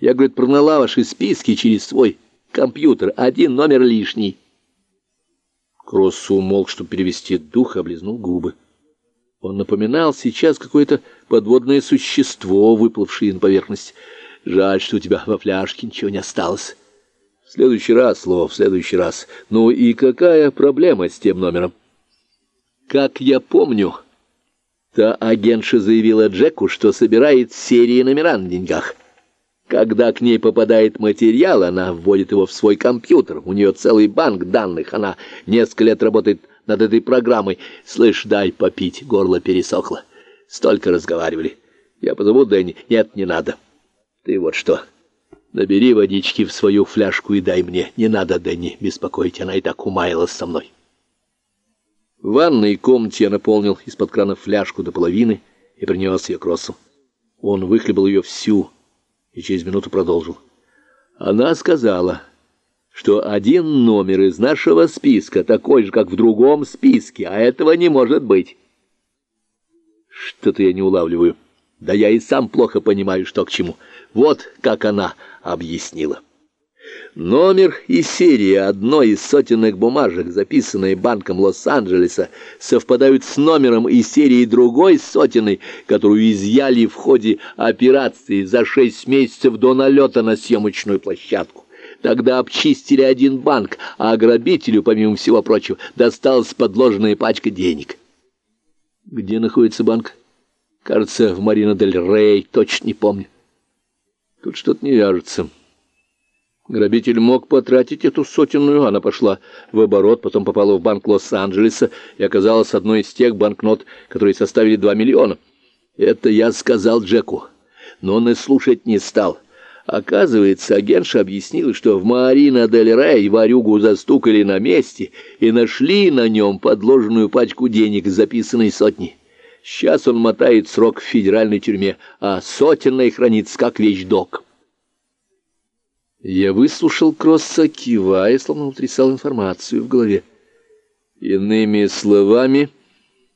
Я, говорит, прогнала ваши списки через свой компьютер. Один номер лишний. Кросс умолк, чтобы перевести дух, облизнул губы. Он напоминал сейчас какое-то подводное существо, выплывшее на поверхность. Жаль, что у тебя во фляжке ничего не осталось. В следующий раз, Ло, в следующий раз. Ну и какая проблема с тем номером? Как я помню, та агентша заявила Джеку, что собирает серии номера на деньгах. Когда к ней попадает материал, она вводит его в свой компьютер. У нее целый банк данных. Она несколько лет работает над этой программой. Слышь, дай попить, горло пересохло. Столько разговаривали. Я позову Дэнни. Нет, не надо. Ты вот что, набери водички в свою фляжку и дай мне. Не надо Дэнни беспокоить, она и так умаялась со мной. В ванной комнате я наполнил из-под крана фляжку до половины и принес ее к Россу. Он выхлебал ее всю и через минуту продолжил. Она сказала что один номер из нашего списка такой же, как в другом списке, а этого не может быть. Что-то я не улавливаю. Да я и сам плохо понимаю, что к чему. Вот как она объяснила. Номер и серия одной из сотенных бумажек, записанные Банком Лос-Анджелеса, совпадают с номером и серией другой сотенной, которую изъяли в ходе операции за шесть месяцев до налета на съемочную площадку. Тогда обчистили один банк, а грабителю, помимо всего прочего, досталась подложенная пачка денег. Где находится банк? Кажется, в Марина-дель-Рей, точно не помню. Тут что-то не вяжется. Грабитель мог потратить эту сотенную, она пошла в оборот, потом попала в банк Лос-Анджелеса и оказалась одной из тех банкнот, которые составили 2 миллиона. Это я сказал Джеку, но он и слушать не стал. Оказывается, агентша объяснила, что в Марина-дель-Рей варюгу застукали на месте и нашли на нем подложенную пачку денег, записанной сотни. Сейчас он мотает срок в федеральной тюрьме, а сотенная хранится как вещдок. Я выслушал Кросса, кивая, словно утрясал информацию в голове. Иными словами,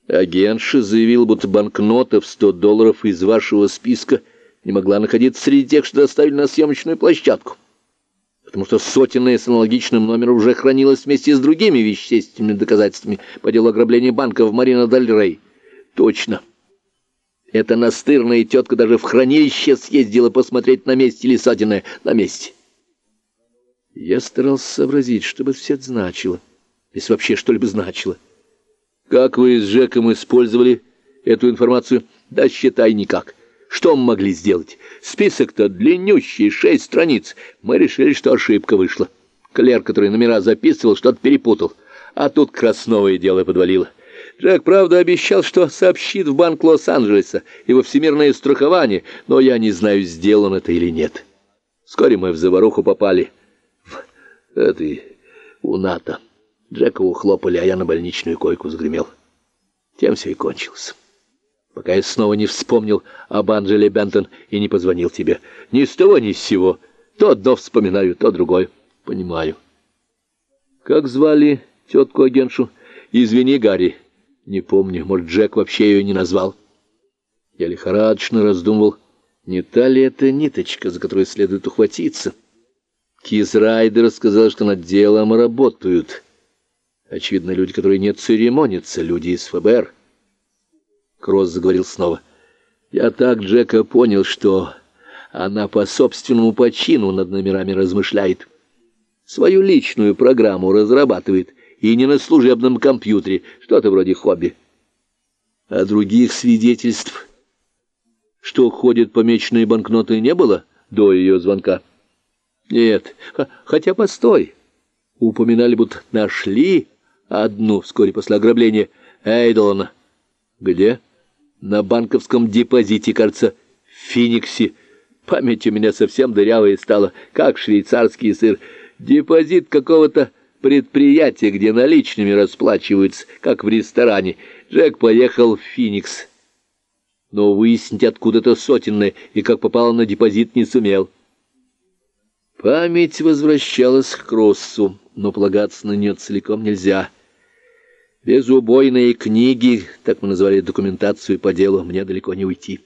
агентша заявила, будто банкнота в сто долларов из вашего списка — не могла находиться среди тех, что доставили на съемочную площадку, потому что сотенная с аналогичным номером уже хранилась вместе с другими вещественными доказательствами по делу ограбления банка в Марина-Даль-Рей. Точно. Эта настырная тетка даже в хранилище съездила посмотреть, на месте ли сотенная на месте. Я старался сообразить, что бы все это значило, если вообще что-либо значило. Как вы с Жеком использовали эту информацию? Да считай никак. Что мы могли сделать? Список-то длиннющий, шесть страниц. Мы решили, что ошибка вышла. Клер, который номера записывал, что-то перепутал. А тут красновое дело подвалило. Джек, правда, обещал, что сообщит в банк Лос-Анджелеса и во всемирное страхование, но я не знаю, сделано это или нет. Вскоре мы в заваруху попали. Этой... у НАТО. Джека ухлопали, а я на больничную койку загремел. Тем все и кончилось пока я снова не вспомнил об Анджеле Бентон и не позвонил тебе. Ни с того, ни с сего. То одно вспоминаю, то другое. Понимаю. Как звали тетку-агентшу? Извини, Гарри. Не помню, может, Джек вообще ее не назвал. Я лихорадочно раздумывал, не та ли это ниточка, за которую следует ухватиться. Киз Райдер сказал, что над делом работают. Очевидно, люди, которые не церемонятся, люди из ФБР. Кросс заговорил снова. «Я так, Джека, понял, что она по собственному почину над номерами размышляет. Свою личную программу разрабатывает, и не на служебном компьютере, что-то вроде хобби. А других свидетельств, что ходят помеченные банкноты, не было до ее звонка? Нет, хотя постой. Упоминали, будто нашли одну вскоре после ограбления Эйдолана. Где?» на банковском депозите, кажется, в Фениксе. Память у меня совсем дырявая стала, как швейцарский сыр. Депозит какого-то предприятия, где наличными расплачиваются, как в ресторане. Джек поехал в Феникс. Но выяснить, откуда это сотенное и как попало на депозит, не сумел. Память возвращалась к Кроссу, но полагаться на нее целиком нельзя — без убойной книги, так мы называли документацию по делу, мне далеко не уйти.